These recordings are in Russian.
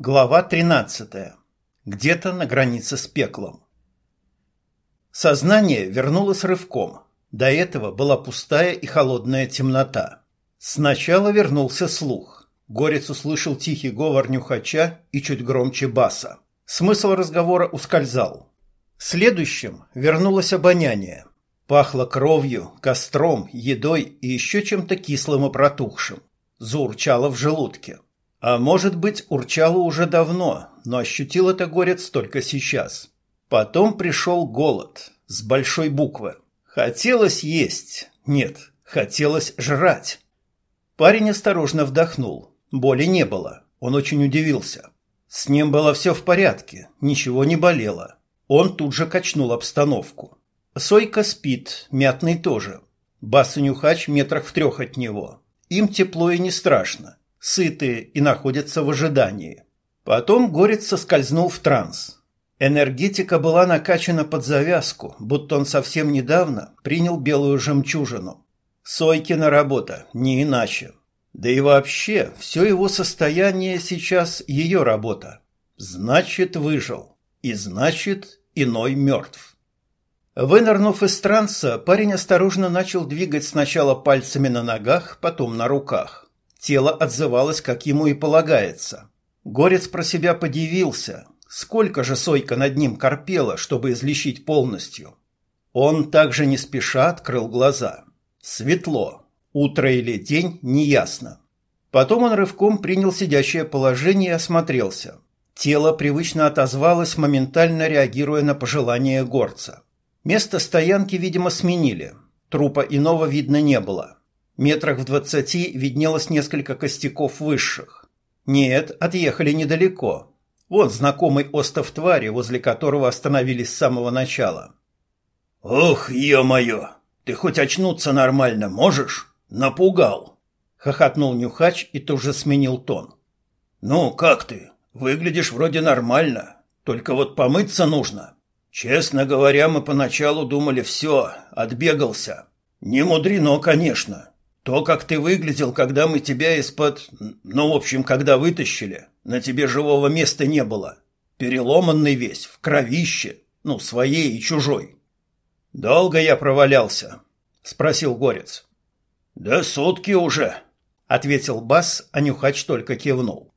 Глава 13. Где-то на границе с пеклом. Сознание вернулось рывком. До этого была пустая и холодная темнота. Сначала вернулся слух. Горец услышал тихий говор нюхача и чуть громче баса. Смысл разговора ускользал. Следующим вернулось обоняние. Пахло кровью, костром, едой и еще чем-то кислым и протухшим. Заурчало в желудке. А может быть, урчало уже давно, но ощутил это горец только сейчас. Потом пришел голод, с большой буквы. Хотелось есть. Нет, хотелось жрать. Парень осторожно вдохнул. Боли не было. Он очень удивился. С ним было все в порядке, ничего не болело. Он тут же качнул обстановку. Сойка спит, мятный тоже. Бас и Нюхач метрах в трех от него. Им тепло и не страшно сытые и находятся в ожидании. Потом Горец соскользнул в транс. Энергетика была накачана под завязку, будто он совсем недавно принял белую жемчужину. Сойкина работа, не иначе. Да и вообще, все его состояние сейчас ее работа. Значит, выжил. И значит, иной мертв. Вынырнув из транса, парень осторожно начал двигать сначала пальцами на ногах, потом на руках. Тело отзывалось, как ему и полагается. Горец про себя подивился. Сколько же Сойка над ним корпела, чтобы излечить полностью. Он также не спеша открыл глаза. Светло. Утро или день, неясно. Потом он рывком принял сидящее положение и осмотрелся. Тело привычно отозвалось, моментально реагируя на пожелание горца. Место стоянки, видимо, сменили. Трупа иного видно не было. Метрах в двадцати виднелось несколько костяков высших. Нет, отъехали недалеко. Вот знакомый остов твари, возле которого остановились с самого начала. «Ох, ё-моё! Ты хоть очнуться нормально можешь? Напугал!» Хохотнул Нюхач и тут же сменил тон. «Ну, как ты? Выглядишь вроде нормально. Только вот помыться нужно. Честно говоря, мы поначалу думали все, отбегался. Не мудрено, конечно. То, как ты выглядел, когда мы тебя из-под... Ну, в общем, когда вытащили, на тебе живого места не было. Переломанный весь, в кровище, ну, своей и чужой. Долго я провалялся, спросил Горец. Да сутки уже, ответил Бас, а Нюхач только кивнул.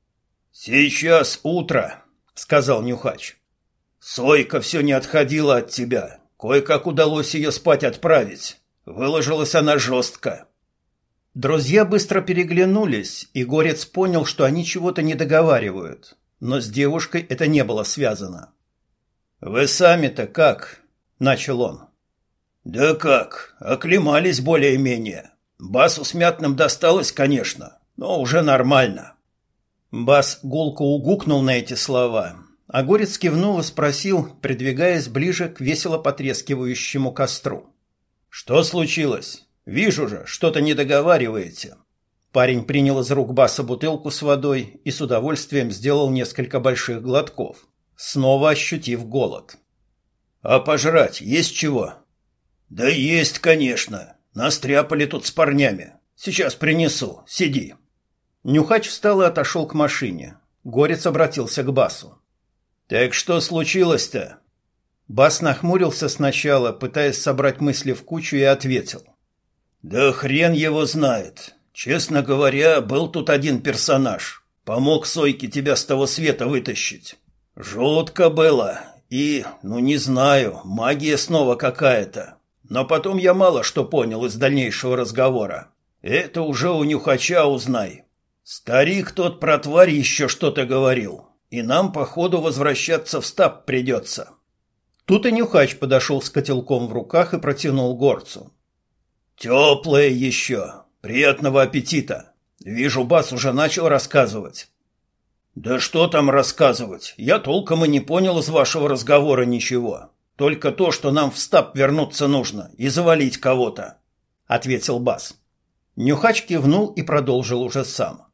Сейчас утро, сказал Нюхач. Сойка все не отходила от тебя. Кое-как удалось ее спать отправить. Выложилась она жестко. Друзья быстро переглянулись, и Горец понял, что они чего-то не договаривают, но с девушкой это не было связано. Вы сами-то как? начал он. Да как? Оклемались более-менее. Басу с мятным досталось, конечно, но уже нормально. Бас гулко угукнул на эти слова, а Горец кивнул и спросил, придвигаясь ближе к весело потрескивающему костру: "Что случилось?" Вижу же, что-то не договариваете. Парень принял из рук Баса бутылку с водой и с удовольствием сделал несколько больших глотков, снова ощутив голод. А пожрать есть чего? Да есть, конечно. Настряпали тут с парнями. Сейчас принесу. Сиди. Нюхач встал и отошел к машине. Горец обратился к Басу. Так что случилось-то? Бас нахмурился сначала, пытаясь собрать мысли в кучу, и ответил. Да хрен его знает. Честно говоря, был тут один персонаж. Помог Сойке тебя с того света вытащить. Жутко было. И, ну не знаю, магия снова какая-то. Но потом я мало что понял из дальнейшего разговора. Это уже у нюхача узнай. Старик тот про тварь еще что-то говорил. И нам, походу, возвращаться в стаб придется. Тут и нюхач подошел с котелком в руках и протянул горцу. Теплое еще. Приятного аппетита. Вижу, Бас уже начал рассказывать. Да что там рассказывать? Я толком и не понял из вашего разговора ничего. Только то, что нам в стаб вернуться нужно и завалить кого-то, ответил Бас. Нюхач кивнул и продолжил уже сам.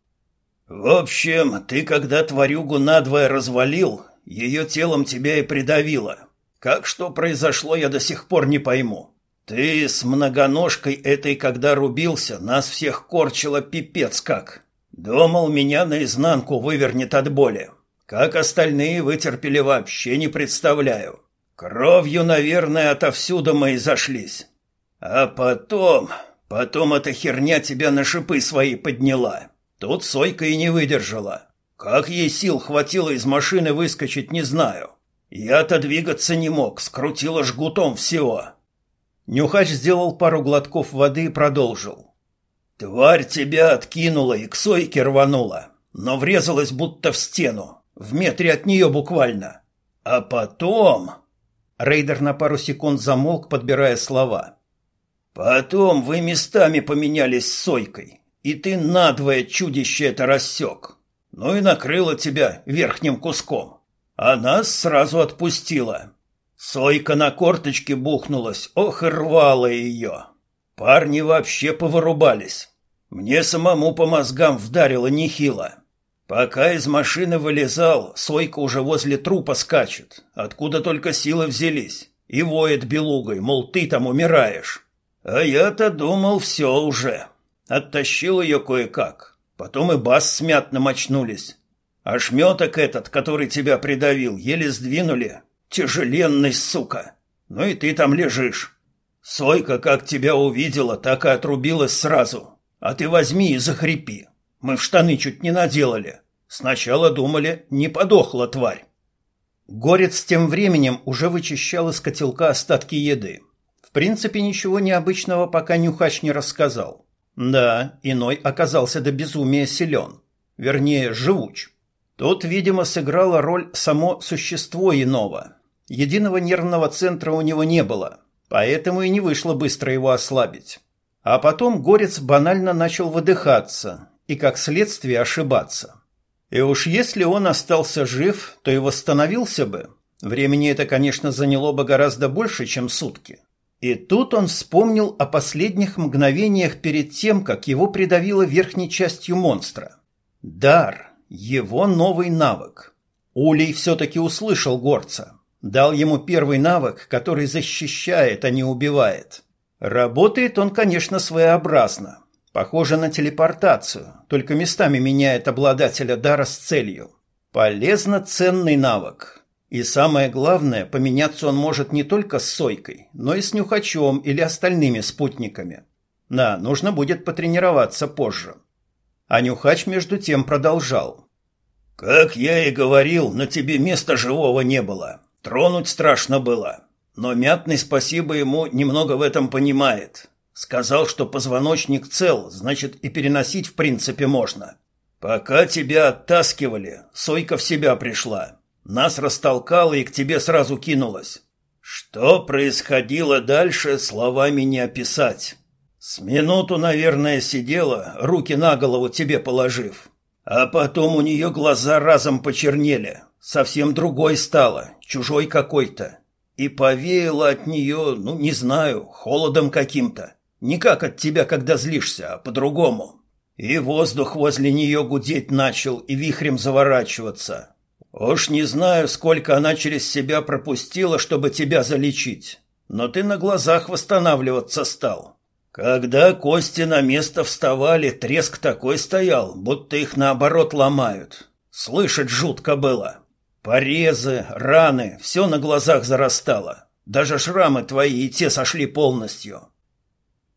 В общем, ты когда тварюгу надвое развалил, ее телом тебя и придавило. Как что произошло, я до сих пор не пойму. Ты с многоножкой этой, когда рубился, нас всех корчило пипец как. Думал, меня наизнанку вывернет от боли. Как остальные вытерпели, вообще не представляю. Кровью, наверное, отовсюду мы и зашлись. А потом... Потом эта херня тебя на шипы свои подняла. Тут Сойка и не выдержала. Как ей сил хватило из машины выскочить, не знаю. Я-то двигаться не мог, скрутила жгутом всего. Нюхач сделал пару глотков воды и продолжил. Тварь тебя откинула и к Сойке рванула, но врезалась будто в стену, в метре от нее буквально. А потом... Рейдер на пару секунд замолк, подбирая слова. Потом вы местами поменялись с Сойкой, и ты надвое чудище это рассек. Ну и накрыло тебя верхним куском. А нас сразу отпустила. Сойка на корточке бухнулась, ох рвала ее. Парни вообще повырубались. Мне самому по мозгам вдарило нехило. Пока из машины вылезал, Сойка уже возле трупа скачет, откуда только силы взялись, и воет белугой, мол, ты там умираешь. А я-то думал, все уже. Оттащил ее кое-как. Потом и бас с мятным очнулись. А шметок этот, который тебя придавил, еле сдвинули. Тяжеленный, сука. Ну и ты там лежишь. Сойка, как тебя увидела, так и отрубилась сразу. А ты возьми и захрипи. Мы в штаны чуть не наделали. Сначала думали, не подохла тварь. Горец тем временем уже вычищал из котелка остатки еды. В принципе, ничего необычного пока Нюхач не рассказал. Да, иной оказался до безумия силен. Вернее, живуч. Тут, видимо, сыграло роль само существо иного. Единого нервного центра у него не было, поэтому и не вышло быстро его ослабить. А потом Горец банально начал выдыхаться и, как следствие, ошибаться. И уж если он остался жив, то и восстановился бы. Времени это, конечно, заняло бы гораздо больше, чем сутки. И тут он вспомнил о последних мгновениях перед тем, как его придавило верхней частью монстра. Дар, его новый навык. Улей все-таки услышал горца. Дал ему первый навык, который защищает, а не убивает. Работает он, конечно, своеобразно. Похоже на телепортацию, только местами меняет обладателя дара с целью. Полезно ценный навык, и самое главное, поменяться он может не только с Сойкой, но и с Нюхачом или остальными спутниками. Да, нужно будет потренироваться позже. А Нюхач между тем продолжал. «Как я и говорил, на тебе места живого не было. Тронуть страшно было. Но Мятный, спасибо ему, немного в этом понимает. Сказал, что позвоночник цел, значит и переносить в принципе можно. Пока тебя оттаскивали, Сойка в себя пришла. Нас растолкала и к тебе сразу кинулась. Что происходило дальше, словами не описать. С минуту, наверное, сидела, руки на голову тебе положив. А потом у нее глаза разом почернели. Совсем другой стало, чужой какой-то. И повеяло от нее, ну, не знаю, холодом каким-то. Не как от тебя, когда злишься, а по-другому. И воздух возле нее гудеть начал и вихрем заворачиваться. Уж не знаю, сколько она через себя пропустила, чтобы тебя залечить, но ты на глазах восстанавливаться стал. Когда кости на место вставали, треск такой стоял, будто их наоборот ломают. Слышать жутко было. Порезы, раны, все на глазах зарастало. Даже шрамы твои и те сошли полностью.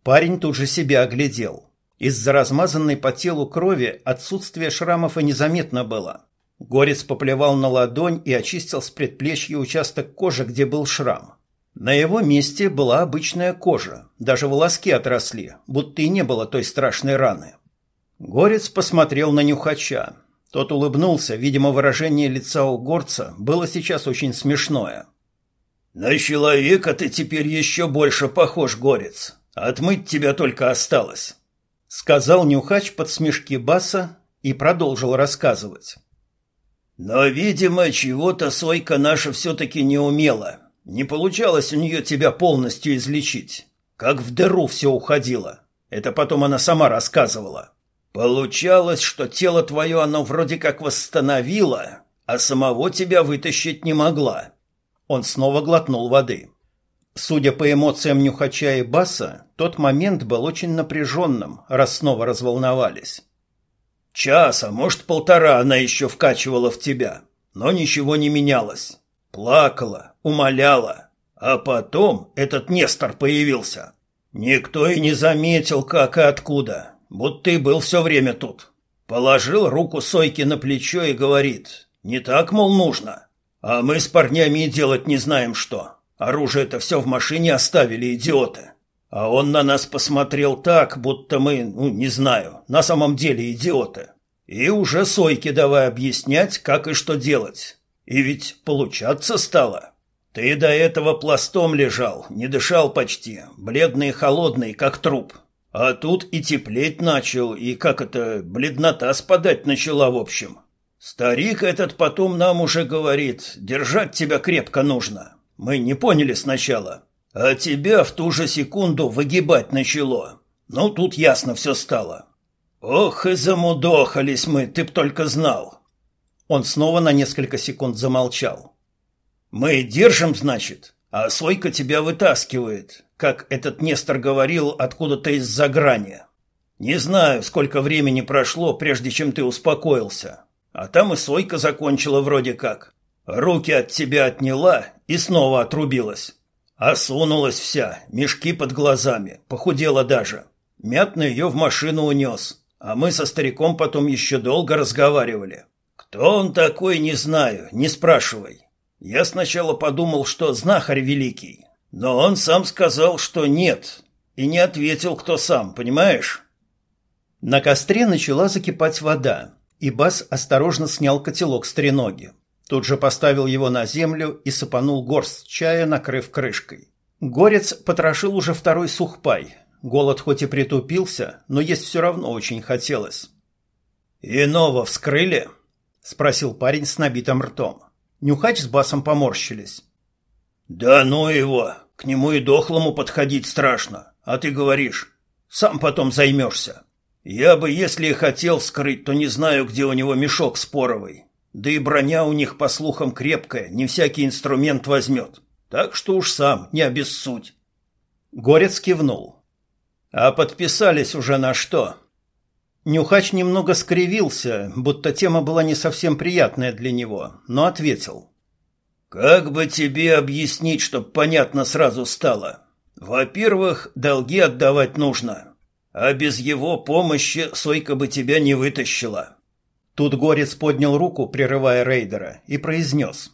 Парень тут же себя оглядел. Из-за размазанной по телу крови отсутствие шрамов и незаметно было. Горец поплевал на ладонь и очистил с предплечья участок кожи, где был шрам. На его месте была обычная кожа, даже волоски отросли, будто и не было той страшной раны. Горец посмотрел на нюхача. Тот улыбнулся, видимо, выражение лица у горца было сейчас очень смешное. «На человека ты теперь еще больше похож, горец. Отмыть тебя только осталось», — сказал нюхач под смешки баса и продолжил рассказывать. Но, видимо, чего-то Сойка наша все-таки не умела. Не получалось у нее тебя полностью излечить. Как в дыру все уходило. Это потом она сама рассказывала. Получалось, что тело твое оно вроде как восстановило, а самого тебя вытащить не могла. Он снова глотнул воды. Судя по эмоциям Нюхача и Баса, тот момент был очень напряженным, раз снова разволновались. Час, а может полтора она еще вкачивала в тебя. но ничего не менялось. Плакала, умоляла. А потом этот Нестор появился. Никто и не заметил, как и откуда. Будто ты был все время тут. Положил руку Сойке на плечо и говорит, не так, мол, нужно. А мы с парнями и делать не знаем что. Оружие-то все в машине оставили, идиоты. А он на нас посмотрел так, будто мы, ну, не знаю, на самом деле идиоты. И уже Сойке давай объяснять, как и что делать. И ведь получаться стало. Ты до этого пластом лежал, не дышал почти, бледный и холодный, как труп. А тут и теплеть начал, и как это, бледнота спадать начала в общем. Старик этот потом нам уже говорит, держать тебя крепко нужно. Мы не поняли сначала. А тебя в ту же секунду выгибать начало. Ну, тут ясно все стало. Ох, и замудохались мы, ты б только знал. Он снова на несколько секунд замолчал. Мы держим, значит, а Сойка тебя вытаскивает как этот Нестор говорил, откуда-то из-за грани. Не знаю, сколько времени прошло, прежде чем ты успокоился. А там и Сойка закончила вроде как. Руки от тебя отняла и снова отрубилась. Осунулась вся, мешки под глазами, похудела даже. Мятно ее в машину унес, а мы со стариком потом еще долго разговаривали. Кто он такой, не знаю, не спрашивай. Я сначала подумал, что знахарь великий, но он сам сказал, что нет, и не ответил, кто сам, понимаешь? На костре начала закипать вода, и Бас осторожно снял котелок с треноги. Тут же поставил его на землю и сыпанул горсть чая, накрыв крышкой. Горец потрошил уже второй сухпай. Голод хоть и притупился, но есть все равно очень хотелось. «Иного вскрыли?» — спросил парень с набитым ртом. Нюхач с Басом поморщились. Да ну его, к нему и дохлому подходить страшно. А ты говоришь, сам потом займешься. Я бы, если и хотел скрыть, то не знаю, где у него мешок споровый. Да и броня у них, по слухам, крепкая, не всякий инструмент возьмет. Так что уж сам, не обессудь. Горец кивнул. А подписались уже на что? Нюхач немного скривился, будто тема была не совсем приятная для него, но ответил. Как бы тебе объяснить, чтоб понятно сразу стало? Во-первых, долги отдавать нужно, а без его помощи Сойка бы тебя не вытащила. Тут Горец поднял руку, прерывая рейдера, и произнес.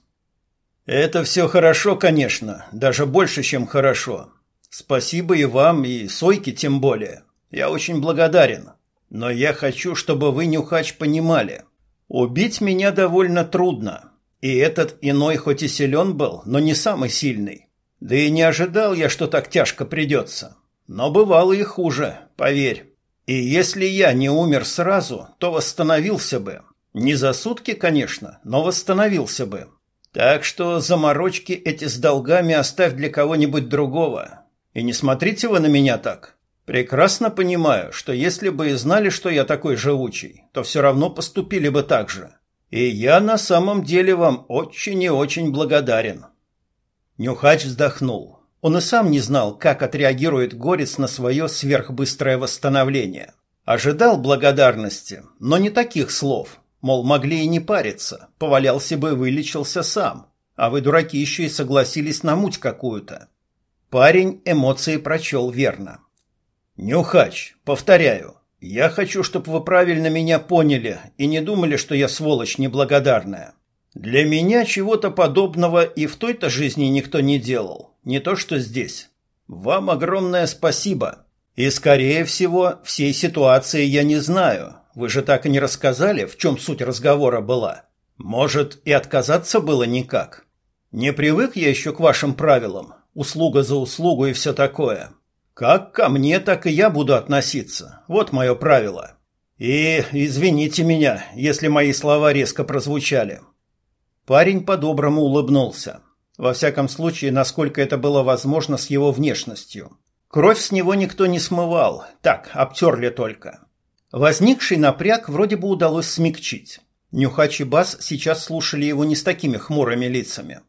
«Это все хорошо, конечно, даже больше, чем хорошо. Спасибо и вам, и Сойке тем более. Я очень благодарен. Но я хочу, чтобы вы, Нюхач, понимали. Убить меня довольно трудно. И этот иной хоть и силен был, но не самый сильный. Да и не ожидал я, что так тяжко придется. Но бывало и хуже, поверь. И если я не умер сразу, то восстановился бы. Не за сутки, конечно, но восстановился бы. Так что заморочки эти с долгами оставь для кого-нибудь другого. И не смотрите вы на меня так. Прекрасно понимаю, что если бы и знали, что я такой живучий, то все равно поступили бы так же. И я на самом деле вам очень и очень благодарен. Нюхач вздохнул. Он и сам не знал, как отреагирует Горец на свое сверхбыстрое восстановление. Ожидал благодарности, но не таких слов. Мол, могли и не париться, повалялся бы и вылечился сам. А вы, дураки, еще и согласились на муть какую-то. Парень эмоции прочел верно. «Нюхач, повторяю, я хочу, чтобы вы правильно меня поняли и не думали, что я сволочь неблагодарная. Для меня чего-то подобного и в той-то жизни никто не делал, не то что здесь. Вам огромное спасибо. И, скорее всего, всей ситуации я не знаю. Вы же так и не рассказали, в чем суть разговора была. Может, и отказаться было никак. Не привык я еще к вашим правилам. Услуга за услугу и все такое. Как ко мне, так и я буду относиться. Вот мое правило. И извините меня, если мои слова резко прозвучали. Парень по-доброму улыбнулся. Во всяком случае, насколько это было возможно с его внешностью. Кровь с него никто не смывал, так, обтерли только. Возникший напряг вроде бы удалось смягчить. Нюхач и Бас сейчас слушали его не с такими хмурыми лицами.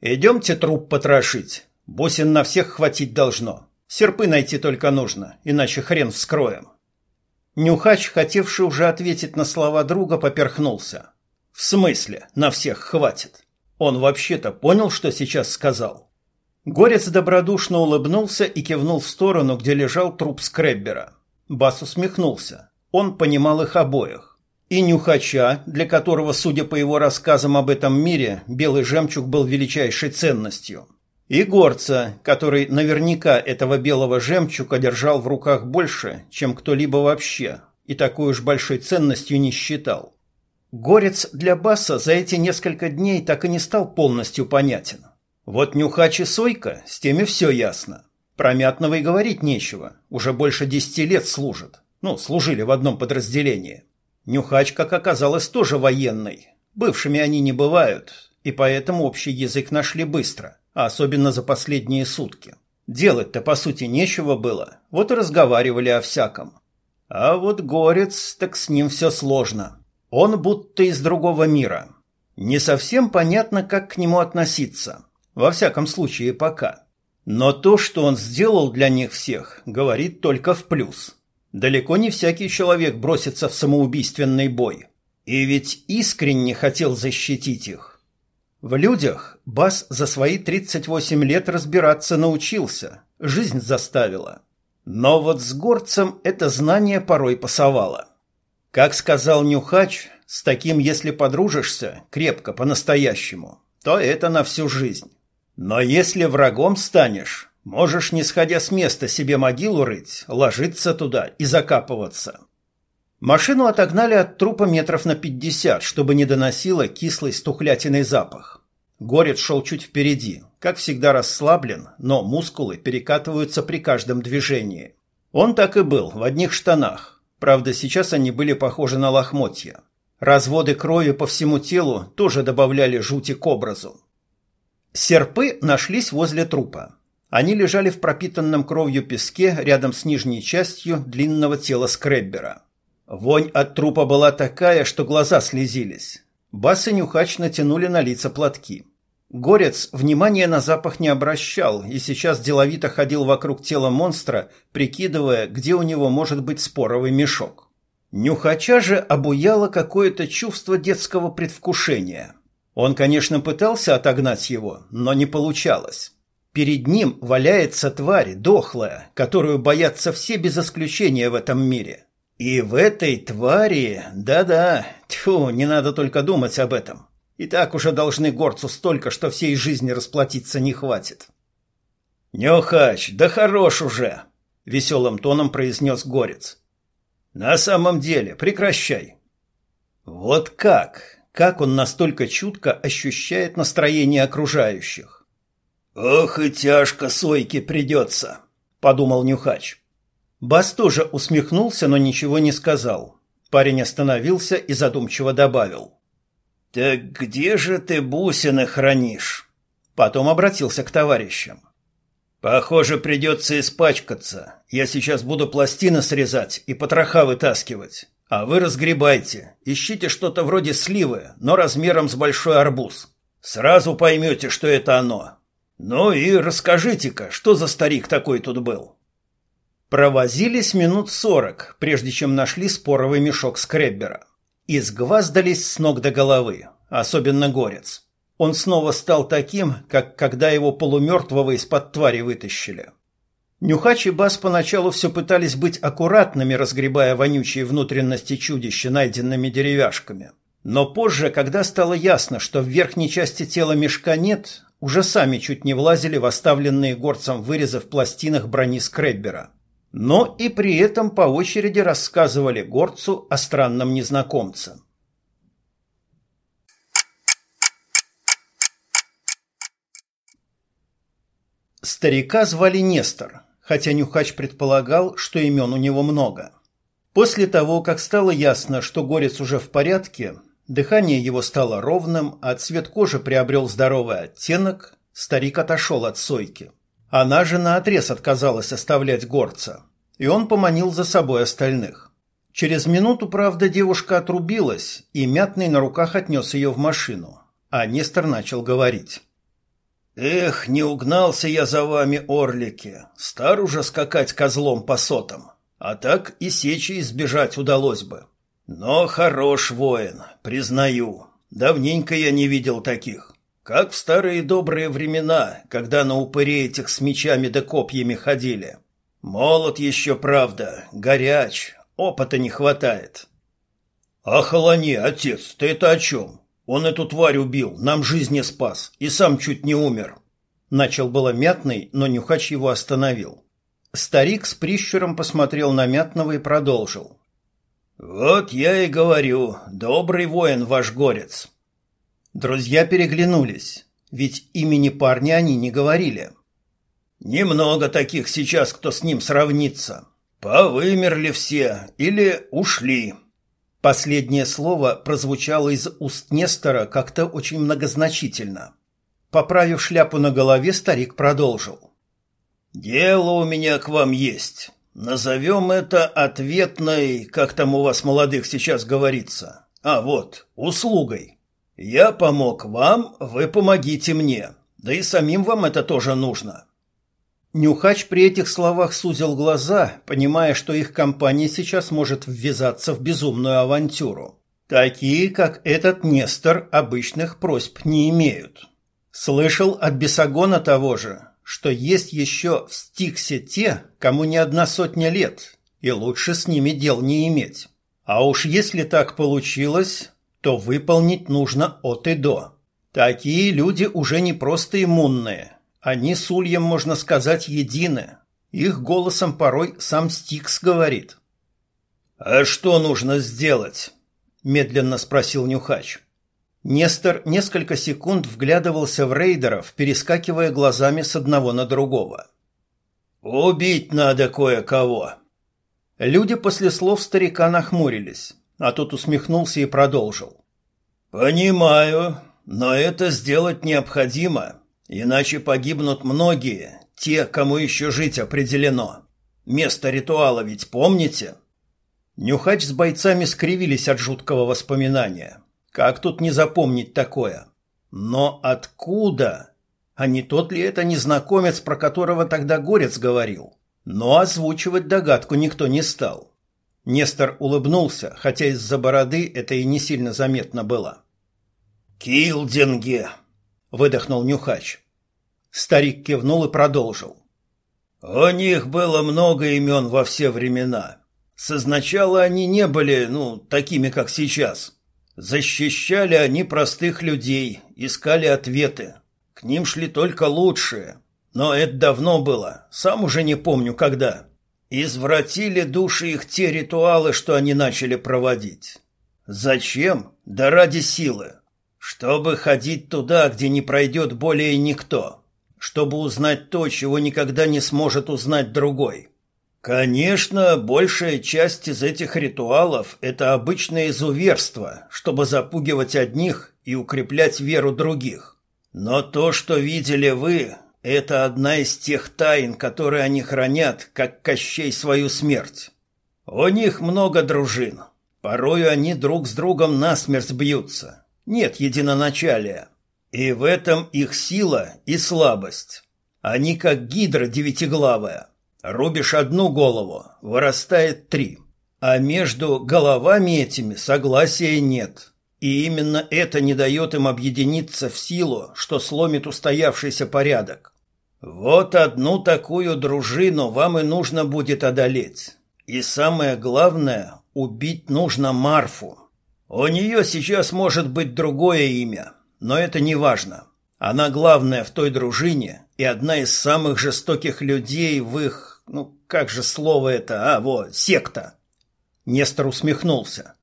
«Идемте труп потрошить. Бусин на всех хватить должно. Серпы найти только нужно, иначе хрен вскроем. Нюхач, хотевший уже ответить на слова друга, поперхнулся. В смысле, на всех хватит? Он вообще-то понял, что сейчас сказал. Горец добродушно улыбнулся и кивнул в сторону, где лежал труп скреббера. Бас усмехнулся. Он понимал их обоих. И нюхача, для которого, судя по его рассказам об этом мире, белый жемчуг был величайшей ценностью. И горца, который наверняка этого белого жемчуга держал в руках больше, чем кто-либо вообще, и такой уж большой ценностью не считал. Горец для Баса за эти несколько дней так и не стал полностью понятен. Вот Нюхач и Сойка, с теми все ясно. Про Мятного и говорить нечего, уже больше десяти лет служат. Ну, служили в одном подразделении. Нюхач, как оказалось, тоже военный. Бывшими они не бывают, и поэтому общий язык нашли быстро, особенно за последние сутки. Делать-то, по сути, нечего было, вот и разговаривали о всяком. А вот Горец, так с ним все сложно. Он будто из другого мира. Не совсем понятно, как к нему относиться. Во всяком случае, пока. Но то, что он сделал для них всех, говорит только в плюс. Далеко не всякий человек бросится в самоубийственный бой. И ведь искренне хотел защитить их. В людях Бас за свои 38 лет разбираться научился, жизнь заставила. Но вот с горцем это знание порой пасовало. Как сказал Нюхач, с таким, если подружишься, крепко, по-настоящему, то это на всю жизнь. Но если врагом станешь, можешь, не сходя с места, себе могилу рыть, ложиться туда и закапываться. Машину отогнали от трупа метров на пятьдесят, чтобы не доносило кислый стухлятиный запах. Горец шел чуть впереди, как всегда расслаблен, но мускулы перекатываются при каждом движении. Он так и был, в одних штанах, Правда, сейчас они были похожи на лохмотья. Разводы крови по всему телу тоже добавляли жути к образу. Серпы нашлись возле трупа. Они лежали в пропитанном кровью песке рядом с нижней частью длинного тела скреббера. Вонь от трупа была такая, что глаза слезились. Бас и Нюхач натянули на лица платки. Горец внимания на запах не обращал и сейчас деловито ходил вокруг тела монстра, прикидывая, где у него может быть споровый мешок. Нюхача же обуяло какое-то чувство детского предвкушения. Он, конечно, пытался отогнать его, но не получалось. Перед ним валяется тварь, дохлая, которую боятся все без исключения в этом мире. И в этой твари, да-да, тьфу, не надо только думать об этом. И так уже должны горцу столько, что всей жизни расплатиться не хватит. «Нюхач, да хорош уже!» — веселым тоном произнес горец. «На самом деле, прекращай». Вот как? Как он настолько чутко ощущает настроение окружающих? «Ох и тяжко Сойке придется», — подумал Нюхач. Бас тоже усмехнулся, но ничего не сказал. Парень остановился и задумчиво добавил. «Так где же ты бусины хранишь?» Потом обратился к товарищам. «Похоже, придется испачкаться. Я сейчас буду пластины срезать и потроха вытаскивать. А вы разгребайте. Ищите что-то вроде сливы, но размером с большой арбуз. Сразу поймете, что это оно. Ну и расскажите-ка, что за старик такой тут был?» Провозились минут сорок, прежде чем нашли споровый мешок скреббера. Изгваздались с ног до головы, особенно горец. Он снова стал таким, как когда его полумертвого из-под твари вытащили. Нюхач и Бас поначалу все пытались быть аккуратными, разгребая вонючие внутренности чудища найденными деревяшками. Но позже, когда стало ясно, что в верхней части тела мешка нет, уже сами чуть не влазили в оставленные горцем вырезы в пластинах брони скреббера но и при этом по очереди рассказывали горцу о странном незнакомце. Старика звали Нестор, хотя Нюхач предполагал, что имен у него много. После того, как стало ясно, что горец уже в порядке, дыхание его стало ровным, а цвет кожи приобрел здоровый оттенок, старик отошел от сойки. Она же наотрез отказалась оставлять горца, и он поманил за собой остальных. Через минуту, правда, девушка отрубилась, и Мятный на руках отнес ее в машину, а Нестор начал говорить. «Эх, не угнался я за вами, орлики, стар уже скакать козлом по сотам, а так и сечи избежать удалось бы. Но хорош воин, признаю, Давненько я не видел таких. Как в старые добрые времена, когда на упыре этих с мечами да копьями ходили. Молод еще, правда, горяч, опыта не хватает. Охолони, отец, ты это о чем? Он эту тварь убил, нам жизни спас и сам чуть не умер. Начал было Мятный, но Нюхач его остановил. Старик с прищуром посмотрел на Мятного и продолжил. «Вот я и говорю, добрый воин ваш горец». Друзья переглянулись, ведь имени парня они не говорили. «Немного таких сейчас, кто с ним сравнится. Повымерли все или ушли». Последнее слово прозвучало из уст Нестора как-то очень многозначительно. Поправив шляпу на голове, старик продолжил. «Дело у меня к вам есть. Назовем это ответной, как там у вас молодых сейчас говорится. А вот, услугой. Я помог вам, вы помогите мне. Да и самим вам это тоже нужно». Нюхач при этих словах сузил глаза, понимая, что их компания сейчас может ввязаться в безумную авантюру. Такие, как этот Нестор, обычных просьб не имеют. Слышал от Бесогона того же, что есть еще в Стиксе те, кому не одна сотня лет, и лучше с ними дел не иметь. А уж если так получилось, то выполнить нужно от и до. Такие люди уже не просто иммунные, они с Ульем, можно сказать, едины. Их голосом порой сам Стикс говорит. «А что нужно сделать?» – медленно спросил Нюхач. Нестор несколько секунд вглядывался в рейдеров, перескакивая глазами с одного на другого. «Убить надо кое-кого». Люди после слов старика нахмурились, а тот усмехнулся и продолжил. «Понимаю, но это сделать необходимо, иначе погибнут многие, те, кому еще жить определено. Место ритуала ведь помните?» Нюхач с бойцами скривились от жуткого воспоминания. Как тут не запомнить такое? Но откуда? А не тот ли это незнакомец, про которого тогда Горец говорил? Но озвучивать догадку никто не стал. Нестор улыбнулся, хотя из-за бороды это и не сильно заметно было. «Килдинге!» — выдохнул Нюхач. Старик кивнул и продолжил. «У них было много имен во все времена. Созначала они не были, ну, такими, как сейчас. Защищали они простых людей, искали ответы. К ним шли только лучшие. Но это давно было, сам уже не помню когда. Извратили души их те ритуалы, что они начали проводить. Зачем? Да ради силы. Чтобы ходить туда, где не пройдет более никто. Чтобы узнать то, чего никогда не сможет узнать другой. Конечно, большая часть из этих ритуалов – это обычное изуверство, чтобы запугивать одних и укреплять веру других. Но то, что видели вы, это одна из тех тайн, которые они хранят, как Кощей свою смерть. У них много дружин. Порою они друг с другом насмерть бьются. Нет единоначалия. И в этом их сила и слабость. Они как гидра девятиглавая. Рубишь одну голову, вырастает три. А между головами этими согласия нет. И именно это не дает им объединиться в силу, что сломит устоявшийся порядок. Вот одну такую дружину вам и нужно будет одолеть. И самое главное, убить нужно Марфу. У нее сейчас может быть другое имя, но это не важно. Она главная в той дружине и одна из самых жестоких людей в их, ну как же слово это, а, вот, секта. Нестор усмехнулся.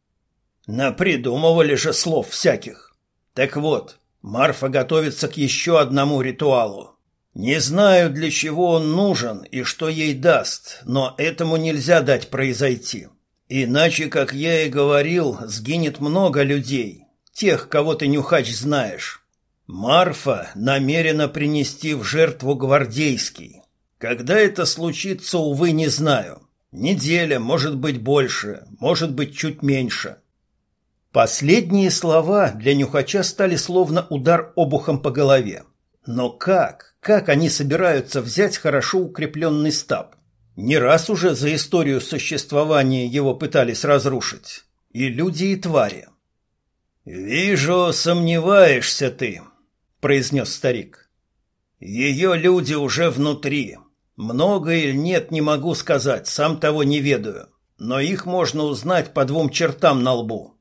Напридумывали же слов всяких. Так вот, Марфа готовится к еще одному ритуалу. Не знаю, для чего он нужен и что ей даст, но этому нельзя дать произойти. Иначе, как я и говорил, сгинет много людей, тех, кого ты, Нюхач, знаешь. Марфа намерена принести в жертву гвардейский. Когда это случится, увы, не знаю. Неделя, может быть, больше, может быть, чуть меньше. Последние слова для Нюхача стали словно удар обухом по голове. Но как? Как они собираются взять хорошо укрепленный стаб? Не раз уже за историю существования его пытались разрушить. И люди, и твари. «Вижу, сомневаешься ты», — произнес старик. «Ее люди уже внутри. Много или нет, не могу сказать, сам того не ведаю. Но их можно узнать по двум чертам на лбу».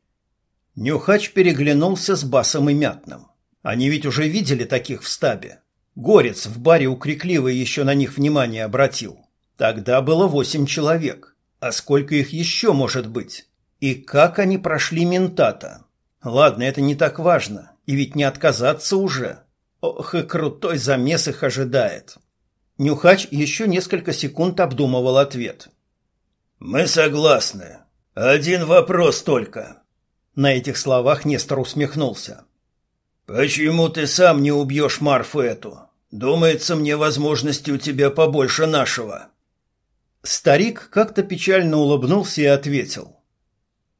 Нюхач переглянулся с Басом и Мятным. Они ведь уже видели таких в стабе. Горец в баре у еще на них внимание обратил. Тогда было восемь человек. А сколько их еще может быть? И как они прошли ментата? Ладно, это не так важно, и ведь не отказаться уже. Ох, и крутой замес их ожидает. Нюхач еще несколько секунд обдумывал ответ. «Мы согласны. Один вопрос только». На этих словах Нестор усмехнулся. «Почему ты сам не убьешь Марфу эту? Думается мне, возможности у тебя побольше нашего». Старик как-то печально улыбнулся и ответил.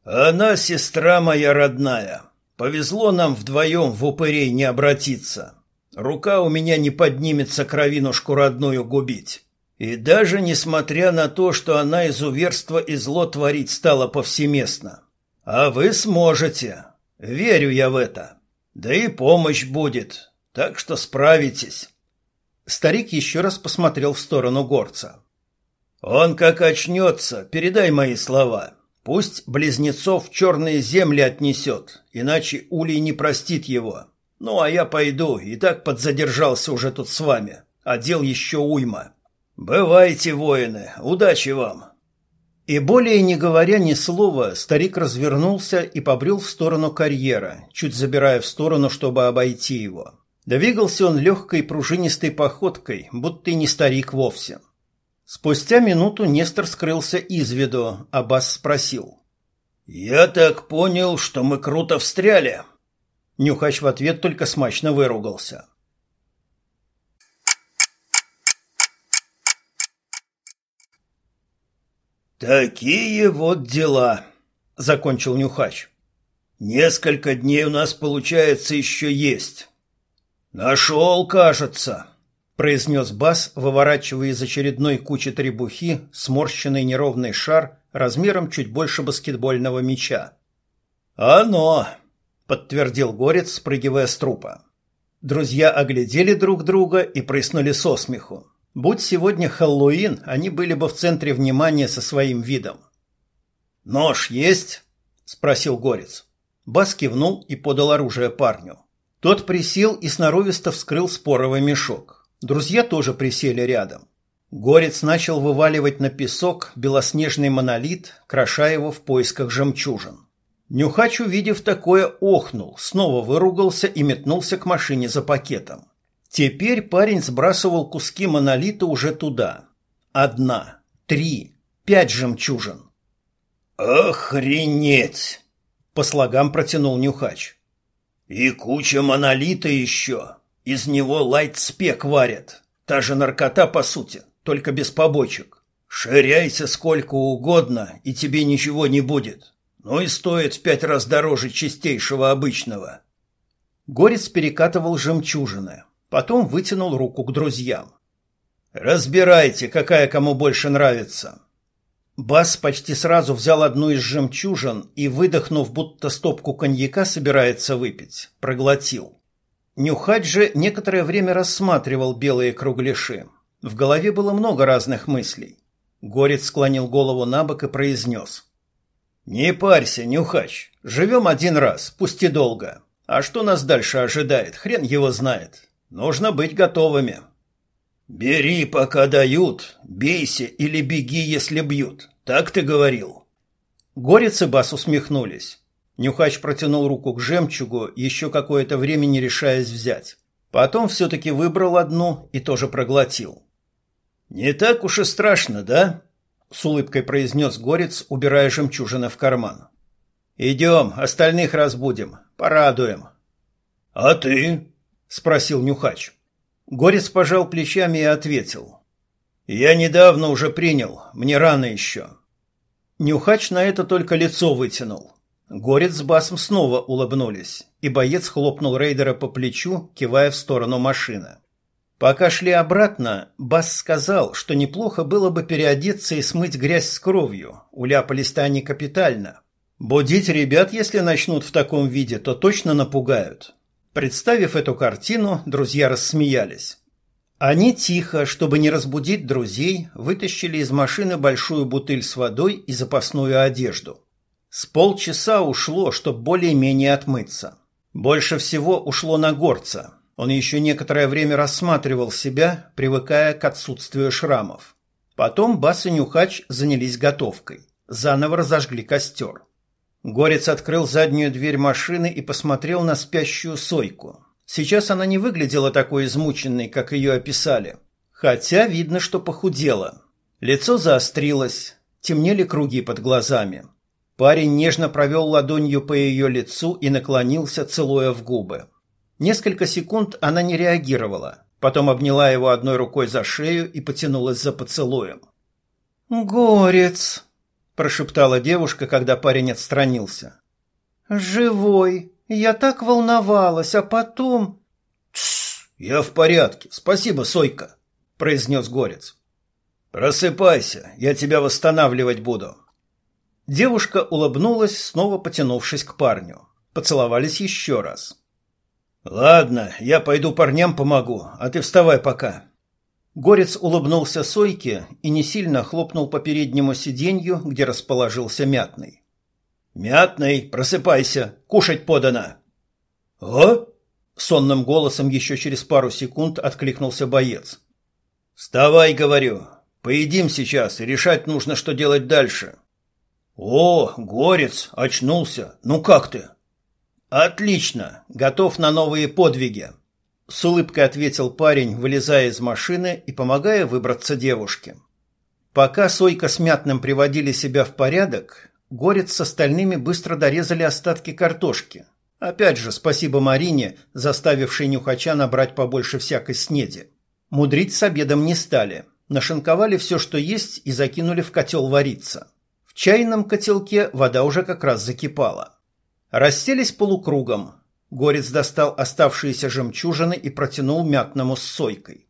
Она сестра моя родная. Повезло нам вдвоем в упырей не обратиться. Рука у меня не поднимется кровинушку родную губить. И даже несмотря на то, что она изуверство и зло творить стала повсеместно. А вы сможете. Верю я в это. Да и помощь будет. Так что справитесь. Старик еще раз посмотрел в сторону горца. Он как очнется, передай мои слова. Пусть близнецов в черные земли отнесет, иначе Улей не простит его. Ну, а я пойду, и так подзадержался уже тут с вами, а дел еще уйма. Бывайте, воины, удачи вам!» И более не говоря ни слова, старик развернулся и побрел в сторону карьера, чуть забирая в сторону, чтобы обойти его. Двигался он легкой пружинистой походкой, будто и не старик вовсе. Спустя минуту Нестор скрылся из виду, а Бас спросил. «Я так понял, что мы круто встряли». Нюхач в ответ только смачно выругался. «Такие вот дела», — закончил Нюхач. «Несколько дней у нас, получается, еще есть». «Нашел, кажется», произнес Бас, выворачивая из очередной кучи требухи сморщенный неровный шар размером чуть больше баскетбольного мяча. «Оно!» — подтвердил Горец, спрыгивая с трупа. Друзья оглядели друг друга и прыснули со смеху. Будь сегодня Хэллоуин, они были бы в центре внимания со своим видом. «Нож есть?» — спросил Горец. Бас кивнул и подал оружие парню. Тот присел и сноровисто вскрыл споровый мешок. Друзья тоже присели рядом. Горец начал вываливать на песок белоснежный монолит, кроша его в поисках жемчужин. Нюхач, увидев такое, охнул, снова выругался и метнулся к машине за пакетом. Теперь парень сбрасывал куски монолита уже туда. Одна, три, пять жемчужин. «Охренеть!» — по слогам протянул Нюхач. «И куча монолита еще!» Из него лайтспек варят. Та же наркота, по сути, только без побочек. Ширяйся сколько угодно, и тебе ничего не будет. Ну и стоит в пять раз дороже чистейшего обычного. Горец перекатывал жемчужины, потом вытянул руку к друзьям. «Разбирайте, какая кому больше нравится». Бас почти сразу взял одну из жемчужин и, выдохнув, будто стопку коньяка собирается выпить, проглотил. Нюхач же некоторое время рассматривал белые кругляши. В голове было много разных мыслей. Горец склонил голову на бок и произнес. «Не парься, Нюхач. Живем один раз, пусть и долго. А что нас дальше ожидает, хрен его знает. Нужно быть готовыми». «Бери, пока дают, бейся или беги, если бьют. Так ты говорил?» Горец и Бас усмехнулись. Нюхач протянул руку к жемчугу, еще какое-то время не решаясь взять. Потом все-таки выбрал одну и тоже проглотил. «Не так уж и страшно, да?» — с улыбкой произнес Горец, убирая жемчужины в карман. «Идем, остальных разбудим, порадуем». «А ты?» — спросил Нюхач. Горец пожал плечами и ответил. «Я недавно уже принял, мне рано еще». Нюхач на это только лицо вытянул. Горец с Басом снова улыбнулись, и боец хлопнул рейдера по плечу, кивая в сторону машины. Пока шли обратно, Бас сказал, что неплохо было бы переодеться и смыть грязь с кровью, уляпались-то они капитально. Будить ребят, если начнут в таком виде, то точно напугают. Представив эту картину, друзья рассмеялись. Они тихо, чтобы не разбудить друзей, вытащили из машины большую бутыль с водой и запасную одежду. С полчаса ушло, чтобы более-менее отмыться. Больше всего ушло на горца. Он еще некоторое время рассматривал себя, привыкая к отсутствию шрамов. Потом Бас и Нюхач занялись готовкой. Заново разожгли костер. Горец открыл заднюю дверь машины и посмотрел на спящую Сойку. Сейчас она не выглядела такой измученной, как ее описали. Хотя видно, что похудела. Лицо заострилось, темнели круги под глазами. Парень нежно провел ладонью по ее лицу и наклонился, целуя в губы. Несколько секунд она не реагировала, потом обняла его одной рукой за шею и потянулась за поцелуем. «Горец!» – прошептала девушка, когда парень отстранился. «Живой! Я так волновалась, а потом...» «Тссс! Я в порядке. Спасибо, Сойка!» – произнес Горец. «Просыпайся, я тебя восстанавливать буду». Девушка улыбнулась, снова потянувшись к парню. Поцеловались еще раз. «Ладно, я пойду парням помогу, а ты вставай пока». Горец улыбнулся Сойке и не сильно хлопнул по переднему сиденью, где расположился Мятный. «Мятный, просыпайся, кушать подано». «О?» — сонным голосом еще через пару секунд откликнулся боец. «Вставай, говорю. Поедим сейчас, и решать нужно, что делать дальше». «О, Горец, очнулся. Ну как ты?» «Отлично. Готов на новые подвиги», — с улыбкой ответил парень, вылезая из машины и помогая выбраться девушке. Пока Сойка с Мятным приводили себя в порядок, Горец с остальными быстро дорезали остатки картошки. Опять же, спасибо Марине, заставившей Нюхача набрать побольше всякой снеди. Мудрить с обедом не стали. Нашинковали все, что есть, и закинули в котел вариться. В чайном котелке вода уже как раз закипала. Расселись полукругом. Горец достал оставшиеся жемчужины и протянул мятному с сойкой.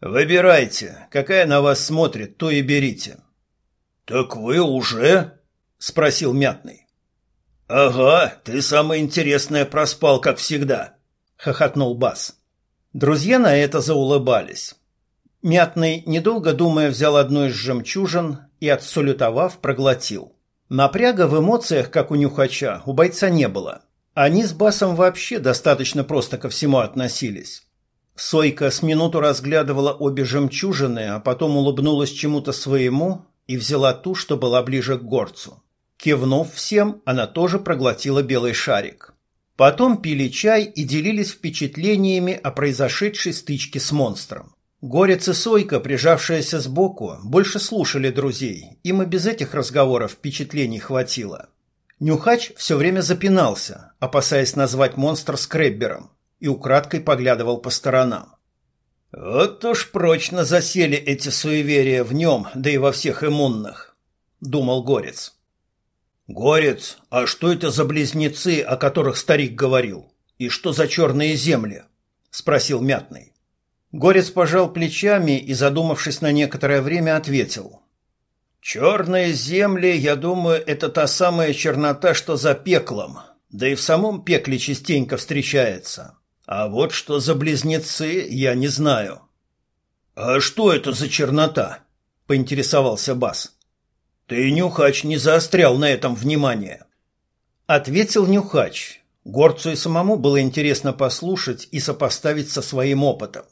«Выбирайте, какая на вас смотрит, то и берите». «Так вы уже?» — спросил мятный. «Ага, ты самое интересное проспал, как всегда», — хохотнул Бас. Друзья на это заулыбались. Мятный, недолго думая, взял одну из жемчужин и, отсалютовав, проглотил. Напряга в эмоциях, как у нюхача, у бойца не было. Они с Басом вообще достаточно просто ко всему относились. Сойка с минуту разглядывала обе жемчужины, а потом улыбнулась чему-то своему и взяла ту, что была ближе к горцу. Кивнув всем, она тоже проглотила белый шарик. Потом пили чай и делились впечатлениями о произошедшей стычке с монстром. Горец и Сойка, прижавшиеся сбоку, больше слушали друзей. Им и без этих разговоров впечатлений хватило. Нюхач все время запинался, опасаясь назвать монстра скреббером, и украдкой поглядывал по сторонам. «Вот уж прочно засели эти суеверия в нем, да и во всех иммунных», — думал Горец. «Горец, а что это за близнецы, о которых старик говорил? И что за черные земли?» — спросил Мятный. Горец пожал плечами и, задумавшись на некоторое время, ответил. «Черные земли, я думаю, это та самая чернота, что за пеклом, да и в самом пекле частенько встречается. А вот что за близнецы, я не знаю». «А что это за чернота?» — поинтересовался Бас. «Ты, Нюхач, не заострял на этом внимание». Ответил Нюхач. Горцу и самому было интересно послушать и сопоставить со своим опытом.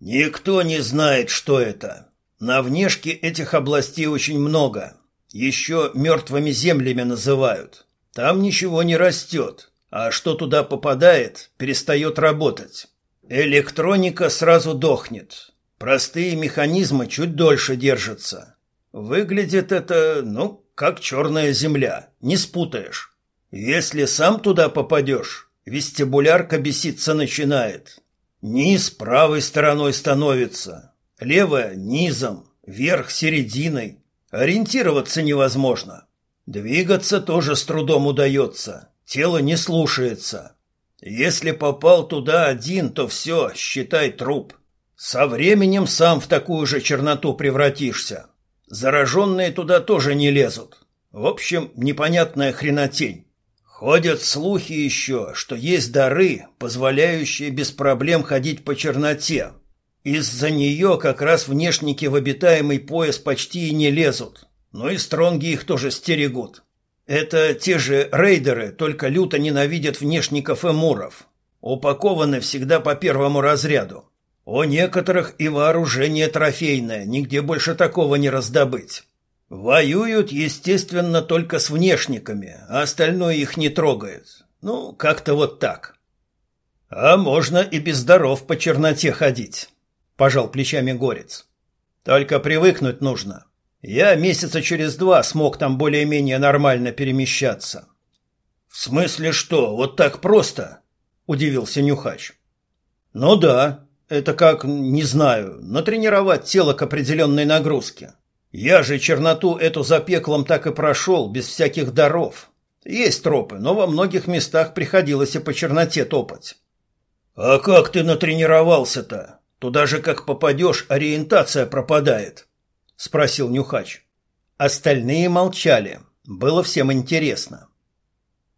Никто не знает, что это. На внешке этих областей очень много. Еще мертвыми землями называют. Там ничего не растет, а что туда попадает, перестает работать. Электроника сразу дохнет. Простые механизмы чуть дольше держатся. Выглядит это, ну, как черная земля, не спутаешь. Если сам туда попадешь, вестибулярка беситься начинает. Низ правой стороной становится, левая – низом, верх – серединой. Ориентироваться невозможно. Двигаться тоже с трудом удается, тело не слушается. Если попал туда один, то все, считай труп. Со временем сам в такую же черноту превратишься. Зараженные туда тоже не лезут. В общем, непонятная хренотень. Ходят слухи еще, что есть дары, позволяющие без проблем ходить по черноте. Из-за нее как раз внешники в обитаемый пояс почти и не лезут. Но и стронги их тоже стерегут. Это те же рейдеры, только люто ненавидят внешников и муров. Упакованы всегда по первому разряду. У некоторых и вооружение трофейное, нигде больше такого не раздобыть. Воюют, естественно, только с внешниками, а остальное их не трогает. Ну, как-то вот так. А можно и без даров по черноте ходить, пожал плечами Горец. Только привыкнуть нужно. Я месяца через два смог там более-менее нормально перемещаться. В смысле что, вот так просто? удивился Нюхач. Ну да, это как, не знаю, натренировать тело к определенной нагрузке. Я же черноту эту за пеклом так и прошел, без всяких даров. Есть тропы, но во многих местах приходилось и по черноте топать. А как ты натренировался-то? Туда же как попадешь, ориентация пропадает спросил Нюхач. Остальные молчали. Было всем интересно.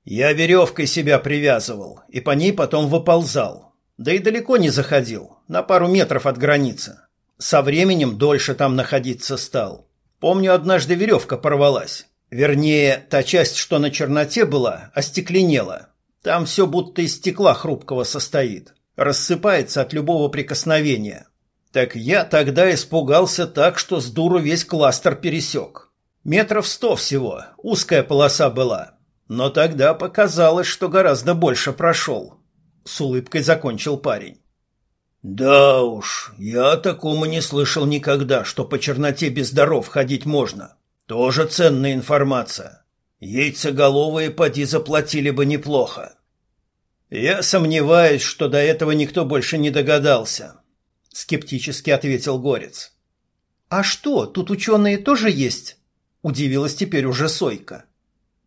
Я веревкой себя привязывал и по ней потом выползал. Да и далеко не заходил, на пару метров от границы. Со временем дольше там находиться стал. Помню, однажды веревка порвалась. Вернее, та часть, что на черноте была, остекленела. Там все будто из стекла хрупкого состоит. Рассыпается от любого прикосновения. Так я тогда испугался так, что с дуру весь кластер пересек. Метров сто всего, узкая полоса была. Но тогда показалось, что гораздо больше прошел. С улыбкой закончил парень. Да уж, я о таком и не слышал никогда, что по черноте без даров ходить можно. Тоже ценная информация. Яйцеголовые поди заплатили бы неплохо. Я сомневаюсь, что до этого никто больше не догадался скептически ответил Горец. А что, тут ученые тоже есть? удивилась теперь уже Сойка.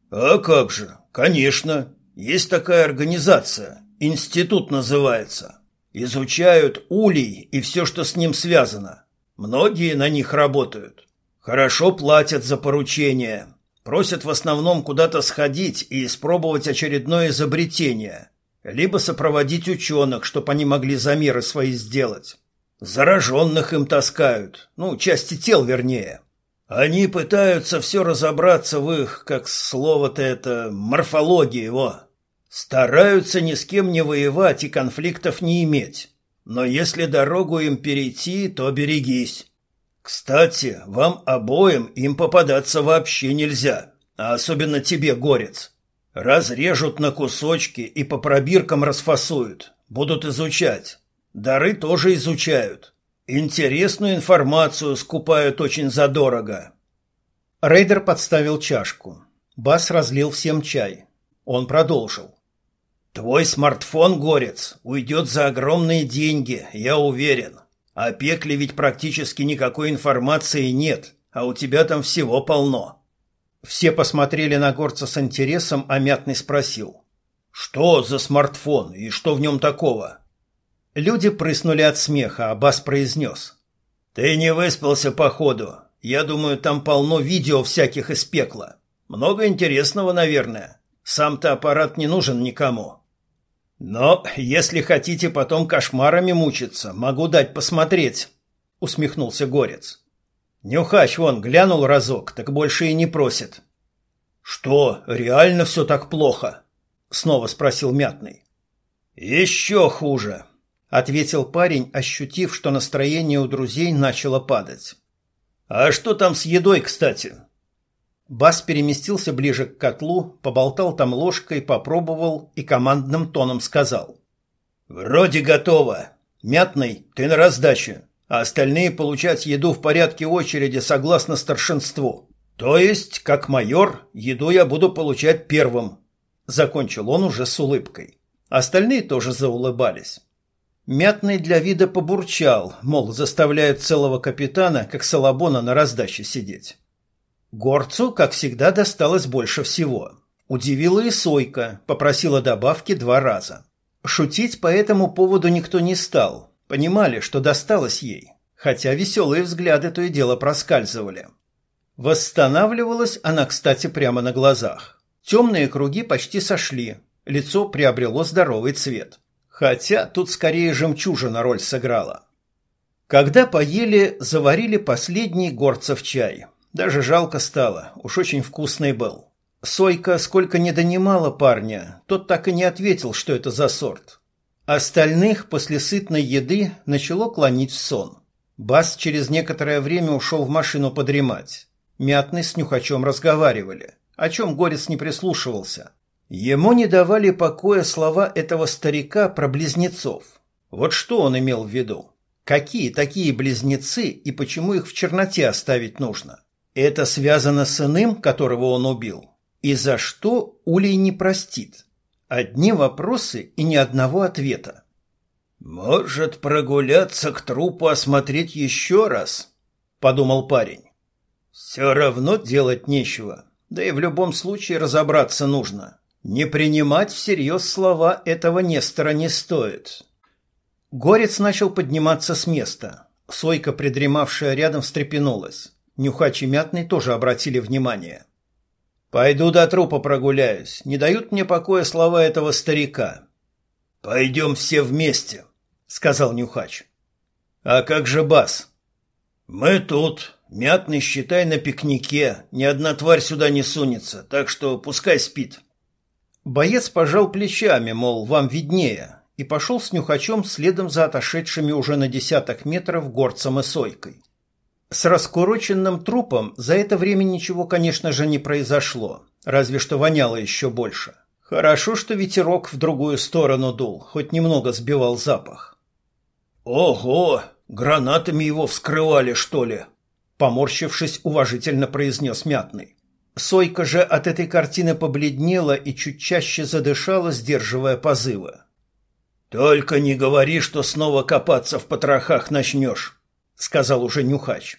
А как же? Конечно, есть такая организация, институт называется. Изучают улей и все, что с ним связано. Многие на них работают. Хорошо платят за поручения. Просят в основном куда-то сходить и испробовать очередное изобретение, либо сопроводить ученых, чтобы они могли замеры свои сделать. Зараженных им таскают, ну, части тел вернее. Они пытаются все разобраться в их, как слово-то это, морфологии его. Стараются ни с кем не воевать и конфликтов не иметь. Но если дорогу им перейти, то берегись. Кстати, вам обоим им попадаться вообще нельзя, а особенно тебе, горец. Разрежут на кусочки и по пробиркам расфасуют, будут изучать. Дары тоже изучают. Интересную информацию скупают очень задорого. Рейдер подставил чашку. Бас разлил всем чай. Он продолжил. Твой смартфон, Горец, уйдет за огромные деньги, я уверен. О пекле ведь практически никакой информации нет, а у тебя там всего полно. Все посмотрели на Горца с интересом, а Мятный спросил. Что за смартфон и что в нем такого? Люди прыснули от смеха, а Бас произнес. «Ты не выспался, походу. Я думаю, там полно видео всяких из пекла. Много интересного, наверное. Сам-то аппарат не нужен никому. Но если хотите потом кошмарами мучиться, могу дать посмотреть», — усмехнулся Горец. «Нюхач вон глянул разок, так больше и не просит». «Что, реально все так плохо?» — снова спросил Мятный. «Еще хуже», — ответил парень, ощутив, что настроение у друзей начало падать. «А что там с едой, кстати?» Бас переместился ближе к котлу, поболтал там ложкой, попробовал и командным тоном сказал. «Вроде готово. Мятный, ты на раздаче, а остальные получать еду в порядке очереди согласно старшинству. То есть, как майор, еду я буду получать первым». Закончил он уже с улыбкой. Остальные тоже заулыбались. Мятный для вида побурчал, мол, заставляют целого капитана, как Салабона, на раздаче сидеть. Горцу, как всегда, досталось больше всего. Удивила и Сойка, попросила добавки два раза. Шутить по этому поводу никто не стал. Понимали, что досталось ей, хотя веселые взгляды то и дело проскальзывали. Восстанавливалась она, кстати, прямо на глазах. Темные круги почти сошли, лицо приобрело здоровый цвет. Хотя тут скорее жемчужина роль сыграла. Когда поели, заварили последний горцев чай. Даже жалко стало, уж очень вкусный был. Сойка сколько не донимала парня, тот так и не ответил, что это за сорт. Остальных после сытной еды начало клонить в сон. Бас через некоторое время ушел в машину подремать. Мятный с Нюхачом разговаривали, о чем Горец не прислушивался. Ему не давали покоя слова этого старика про близнецов. Вот что он имел в виду? Какие такие близнецы и почему их в черноте оставить нужно? Это связано с иным, которого он убил? И за что Улей не простит? Одни вопросы и ни одного ответа. «Может, прогуляться к трупу осмотреть еще раз?» – подумал парень. «Все равно делать нечего, да и в любом случае разобраться нужно. Не принимать всерьез слова этого Нестора не стоит. Горец начал подниматься с места. Сойка, придремавшая рядом, встрепенулась. Нюхач и Мятный тоже обратили внимание. «Пойду до трупа прогуляюсь. Не дают мне покоя слова этого старика». «Пойдем все вместе», — сказал Нюхач. «А как же Бас?» «Мы тут. Мятный, считай, на пикнике. Ни одна тварь сюда не сунется, так что пускай спит». Боец пожал плечами, мол, вам виднее, и пошел с нюхачом следом за отошедшими уже на десяток метров горцем и сойкой. С раскуроченным трупом за это время ничего, конечно же, не произошло, разве что воняло еще больше. Хорошо, что ветерок в другую сторону дул, хоть немного сбивал запах. «Ого! Гранатами его вскрывали, что ли?» Поморщившись, уважительно произнес Мятный. Сойка же от этой картины побледнела и чуть чаще задышала, сдерживая позывы. «Только не говори, что снова копаться в потрохах начнешь», — сказал уже Нюхач.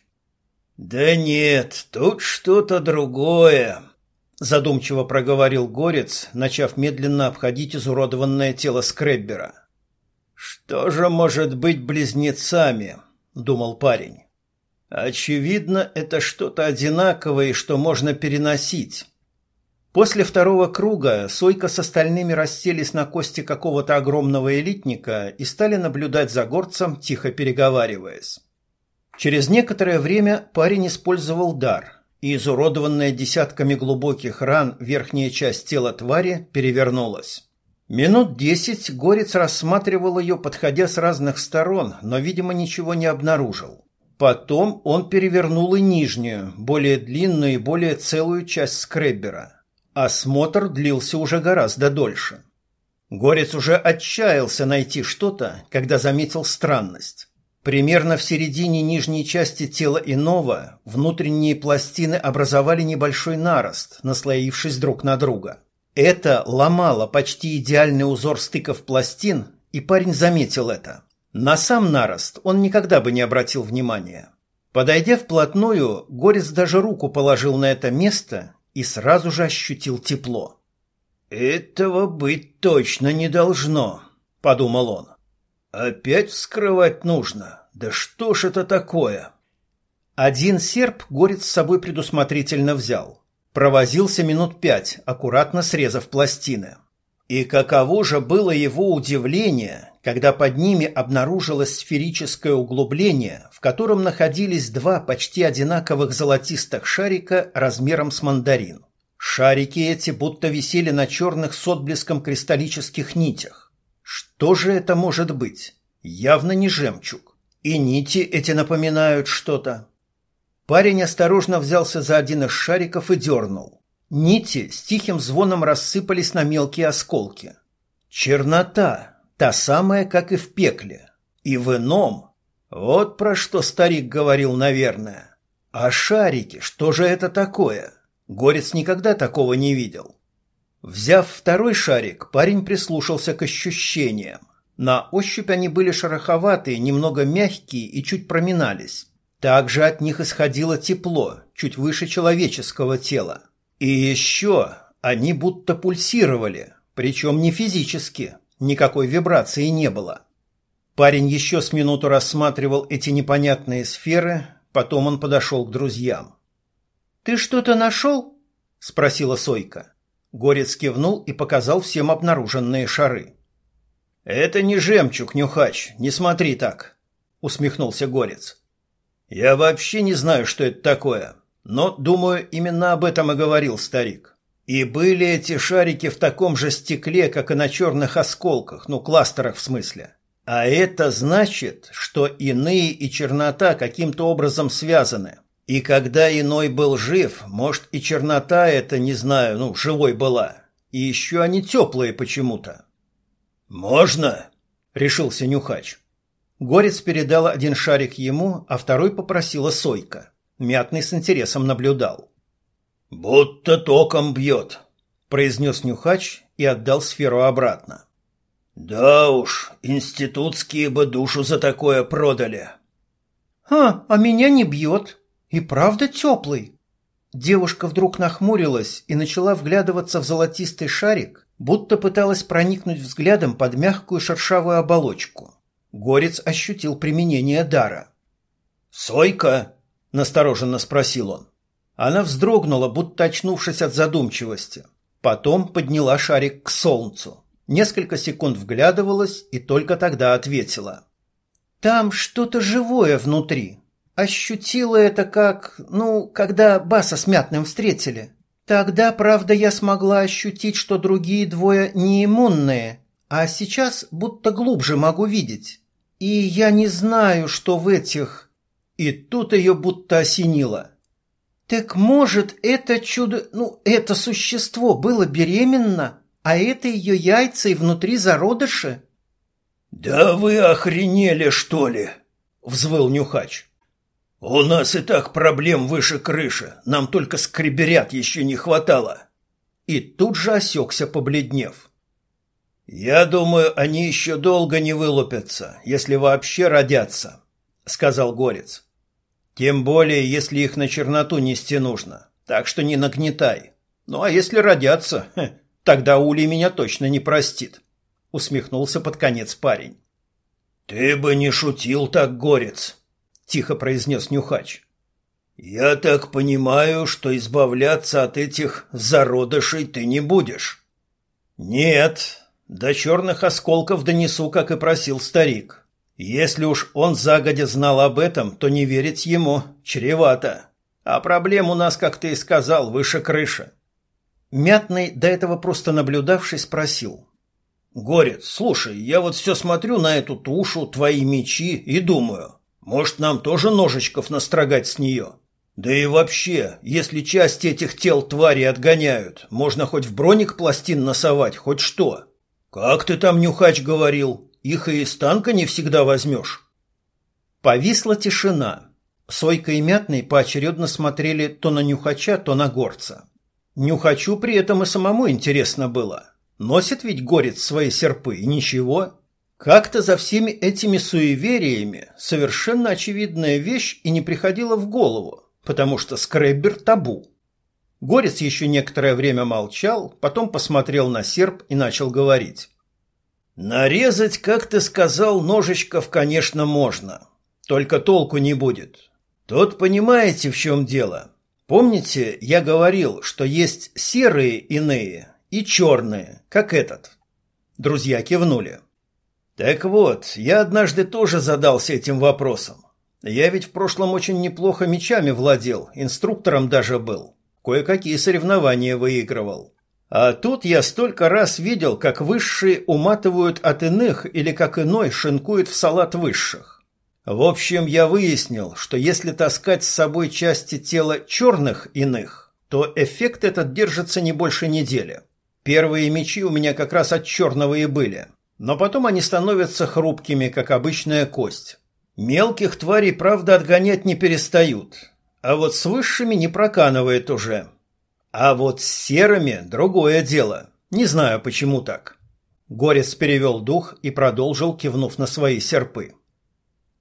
«Да нет, тут что-то другое», — задумчиво проговорил Горец, начав медленно обходить изуродованное тело Скреббера. «Что же может быть близнецами?» — думал парень. «Очевидно, это что-то одинаковое, что можно переносить». После второго круга Сойка с остальными расселись на кости какого-то огромного элитника и стали наблюдать за горцем, тихо переговариваясь. Через некоторое время парень использовал дар, и изуродованная десятками глубоких ран верхняя часть тела твари перевернулась. Минут десять Горец рассматривал ее, подходя с разных сторон, но, видимо, ничего не обнаружил. Потом он перевернул и нижнюю, более длинную и более целую часть скреббера – Осмотр длился уже гораздо дольше. Горец уже отчаялся найти что-то, когда заметил странность. Примерно в середине нижней части тела иного внутренние пластины образовали небольшой нарост, наслоившись друг на друга. Это ломало почти идеальный узор стыков пластин, и парень заметил это. На сам нарост он никогда бы не обратил внимания. Подойдя вплотную, Горец даже руку положил на это место и сразу же ощутил тепло. «Этого быть точно не должно», — подумал он. «Опять вскрывать нужно? Да что ж это такое?» Один серп горец с собой предусмотрительно взял. Провозился минут пять, аккуратно срезав пластины. И каково же было его удивление, когда под ними обнаружилось сферическое углубление, в котором находились два почти одинаковых золотистых шарика размером с мандарин. Шарики эти будто висели на черных с отблеском кристаллических нитях. Что же это может быть? Явно не жемчуг. И нити эти напоминают что-то. Парень осторожно взялся за один из шариков и дернул. Нити с тихим звоном рассыпались на мелкие осколки. Чернота, Та самая, как и в пекле. И в ином. Вот про что старик говорил, наверное. А шарики, что же это такое? Горец никогда такого не видел. Взяв второй шарик, парень прислушался к ощущениям. На ощупь они были шероховатые, немного мягкие и чуть проминались. Также от них исходило тепло, чуть выше человеческого тела. И еще они будто пульсировали, причем не физически, Никакой вибрации не было. Парень еще с минуту рассматривал эти непонятные сферы, потом он подошел к друзьям. Ты что-то нашел?» — спросила Сойка. Горец кивнул и показал всем обнаруженные шары. «Это не жемчуг, Нюхач, не смотри так», — усмехнулся Горец. «Я вообще не знаю, что это такое, но, думаю, именно об этом и говорил старик. И были эти шарики в таком же стекле, как и на черных осколках, ну, кластерах в смысле. А это значит, что иные и чернота каким-то образом связаны. И когда иной был жив, может, и чернота это, не знаю, ну, живой была. И еще они теплые почему-то. «Можно?» — решился Нюхач. Горец передал один шарик ему, а второй попросила Сойка. Мятный с интересом наблюдал. «Будто током бьет», — произнес Нюхач и отдал сферу обратно. «Да уж, институтские бы душу за такое продали». «А, а меня не бьет. И правда теплый». Девушка вдруг нахмурилась и начала вглядываться в золотистый шарик, будто пыталась проникнуть взглядом под мягкую шершавую оболочку. Горец ощутил применение дара. «Сойка?» – настороженно спросил он. Она вздрогнула, будто очнувшись от задумчивости. Потом подняла шарик к солнцу несколько секунд вглядывалась и только тогда ответила. «Там что-то живое внутри. Ощутила это как, ну, когда Баса с Мятным встретили. Тогда, правда, я смогла ощутить, что другие двое не иммунные, а сейчас будто глубже могу видеть. И я не знаю, что в этих...» И тут ее будто осенило. «Так может, это чудо... ну, это существо было беременно?» А это ее яйца и внутри зародыши? Да вы охренели, что ли? взвыл Нюхач. У нас и так проблем выше крыши, нам только скреберят еще не хватало. И тут же осекся, побледнев. Я думаю, они еще долго не вылупятся, если вообще родятся, сказал Горец. Тем более, если их на черноту нести нужно. Так что не нагнетай. Ну а если родятся, Тогда Ули меня точно не простит, усмехнулся под конец парень. Ты бы не шутил так, горец, тихо произнес Нюхач. Я так понимаю, что избавляться от этих зародышей ты не будешь. Нет, до черных осколков донесу, как и просил старик. Если уж он загодя знал об этом, то не верить ему чревато. А проблем у нас, как ты и сказал, выше крыши. Мятный, до этого просто наблюдавший, спросил. «Горец, слушай, я вот все смотрю на эту тушу, твои мечи и думаю, может, нам тоже ножичков настрогать с нее? Да и вообще, если части этих тел твари отгоняют, можно хоть в броник пластин носовать, хоть что. Как ты там, Нюхач, говорил, их и из танка не всегда возьмешь?» Повисла тишина. Сойка и Мятный поочередно смотрели то на Нюхача, то на Горца. Нюхачу при этом и самому интересно было. Носит ведь горец свои серпы, и ничего. Как-то за всеми этими суевериями совершенно очевидная вещь и не приходила в голову, потому что скреббер табу. Горец еще некоторое время молчал, потом посмотрел на серп и начал говорить. «Нарезать, как ты сказал, ножичков, конечно, можно. Только толку не будет. Тут понимаете, в чем дело. Помните, я говорил, что есть серые иные и черные, как этот? Друзья кивнули. Так вот, я однажды тоже задался этим вопросом. Я ведь в прошлом очень неплохо мечами владел, инструктором даже был. Кое-какие соревнования выигрывал. А тут я столько раз видел, как высшие уматывают от иных или как иной шинкует в салат высших. В общем, я выяснил, что если таскать с собой части тела черных иных, то эффект этот держится не больше недели. Первые мечи у меня как раз от черного и были, но потом они становятся хрупкими, как обычная кость. Мелких тварей, правда, отгонять не перестают, а вот с высшими не проканывает уже. А вот с серыми другое дело. Не знаю, почему так. Горец перевел дух и продолжил, кивнув на свои серпы.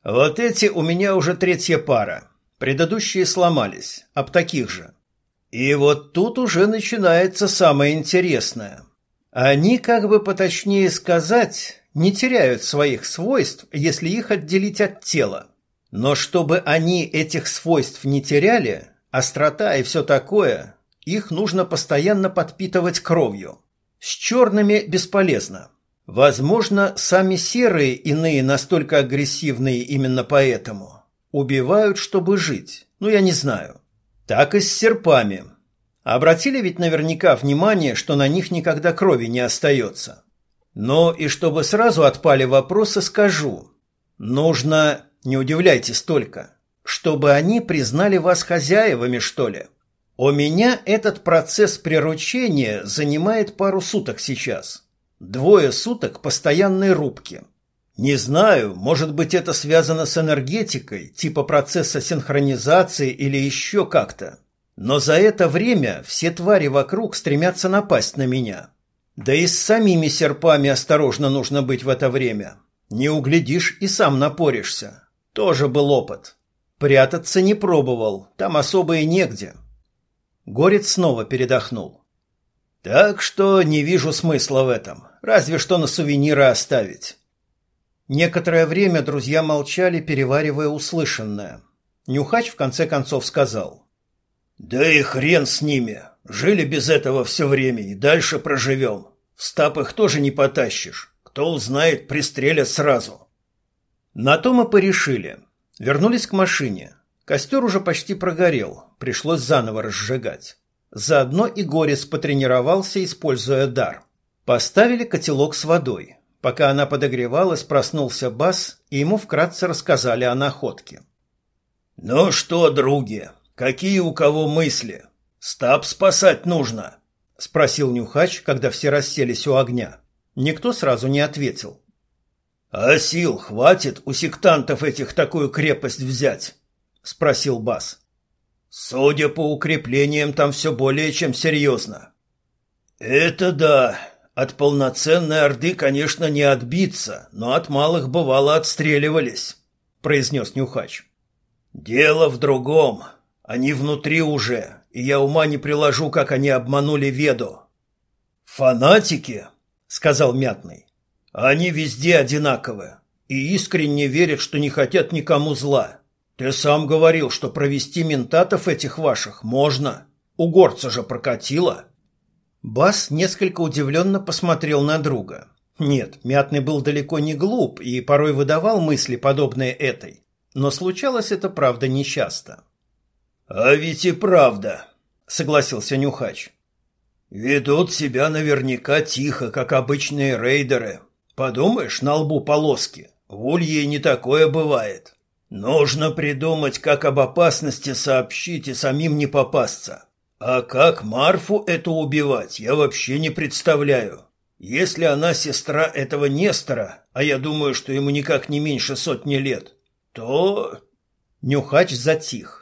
Вот эти у меня уже третья пара. Предыдущие сломались, об таких же. И вот тут уже начинается самое интересное. Они, как бы поточнее сказать, не теряют своих свойств, если их отделить от тела. Но чтобы они этих свойств не теряли, Острота и все такое, их нужно постоянно подпитывать кровью. С черными бесполезно. Возможно, сами серые иные настолько агрессивные именно поэтому. Убивают, чтобы жить. Ну, я не знаю. Так и с серпами. Обратили ведь наверняка внимание, что на них никогда крови не остается. Но и чтобы сразу отпали вопросы, скажу. Нужно, не удивляйтесь только, чтобы они признали вас хозяевами, что ли. У меня этот процесс приручения занимает пару суток сейчас. Двое суток постоянной рубки. Не знаю, может быть это связано с энергетикой, типа процесса синхронизации или еще как-то. Но за это время все твари вокруг стремятся напасть на меня. Да и с самими серпами осторожно нужно быть в это время. Не углядишь и сам напоришься. Тоже был опыт. Прятаться не пробовал, там особо и негде. Горец снова передохнул. Так что не вижу смысла в этом, разве что на сувениры оставить. Некоторое время друзья молчали, переваривая услышанное. Нюхач в конце концов сказал. «Да и хрен с ними. Жили без этого все время и дальше проживем. В стап их тоже не потащишь. Кто узнает, пристрелят сразу». На то мы порешили. Вернулись к машине. Костер уже почти прогорел, пришлось заново разжигать. Заодно и Горец потренировался, используя дар. Поставили котелок с водой. Пока она подогревалась, проснулся Бас, и ему вкратце рассказали о находке. «Ну что, други, какие у кого мысли? Стаб спасать нужно?» — спросил Нюхач, когда все расселись у огня. Никто сразу не ответил. «А сил хватит у сектантов этих такую крепость взять?» — спросил Бас. «Судя по укреплениям, там все более чем серьезно». «Это да. От полноценной Орды, конечно, не отбиться, но от малых бывало отстреливались», — произнес Нюхач. «Дело в другом. Они внутри уже, и я ума не приложу, как они обманули Веду». «Фанатики?» — сказал Мятный. Они везде одинаковы и искренне верят, что не хотят никому зла. Ты сам говорил, что провести ментатов этих ваших можно. У горца же прокатило. Бас несколько удивленно посмотрел на друга. Нет, Мятный был далеко не глуп и порой выдавал мысли, подобные этой. Но случалось это, правда, нечасто. «А ведь и правда», — согласился Нюхач. «Ведут себя наверняка тихо, как обычные рейдеры, Подумаешь, на лбу полоски. В улье не такое бывает. Нужно придумать, как об опасности сообщить и самим не попасться. А как Марфу это убивать, я вообще не представляю. Если она сестра этого Нестора, а я думаю, что ему никак не меньше сотни лет, то... Нюхач затих.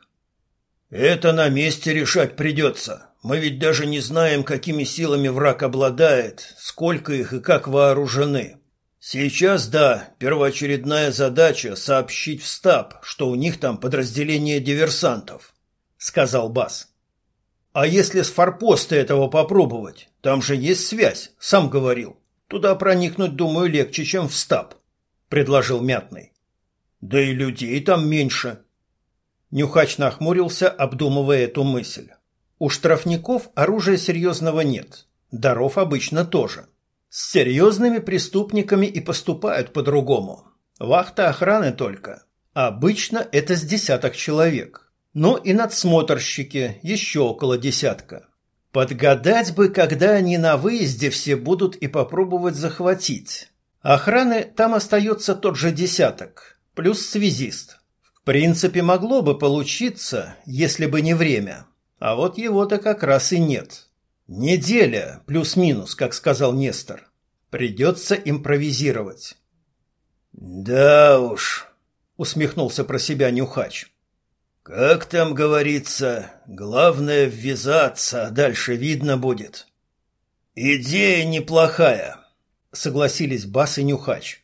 Это на месте решать придется. Мы ведь даже не знаем, какими силами враг обладает, сколько их и как вооружены. Сейчас, да, первоочередная задача сообщить в стаб, что у них там подразделение диверсантов, сказал Бас. А если с форпоста этого попробовать? Там же есть связь, сам говорил. Туда проникнуть, думаю, легче, чем в стаб, предложил Мятный. Да и людей там меньше. Нюхач нахмурился, обдумывая эту мысль. У штрафников оружия серьезного нет, даров обычно тоже. С серьезными преступниками и поступают по-другому. Вахта охраны только. Обычно это с десяток человек. Но и надсмотрщики еще около десятка. Подгадать бы, когда они на выезде все будут и попробовать захватить. Охраны там остается тот же десяток, плюс связист. Принципе, могло бы получиться, если бы не время. А вот его-то как раз и нет. Неделя, плюс-минус, как сказал Нестор. Придется импровизировать. Да уж, усмехнулся про себя Нюхач. Как там говорится, главное ввязаться, а дальше видно будет. Идея неплохая, согласились Бас и Нюхач.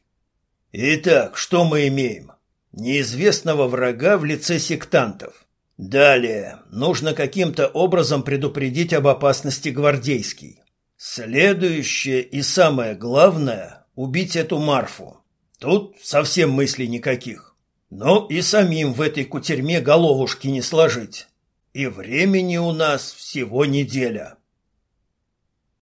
Итак, что мы имеем? Неизвестного врага в лице сектантов. Далее, нужно каким-то образом предупредить об опасности гвардейский. Следующее и самое главное – убить эту Марфу. Тут совсем мыслей никаких. Но и самим в этой кутерьме головушки не сложить. И времени у нас всего неделя.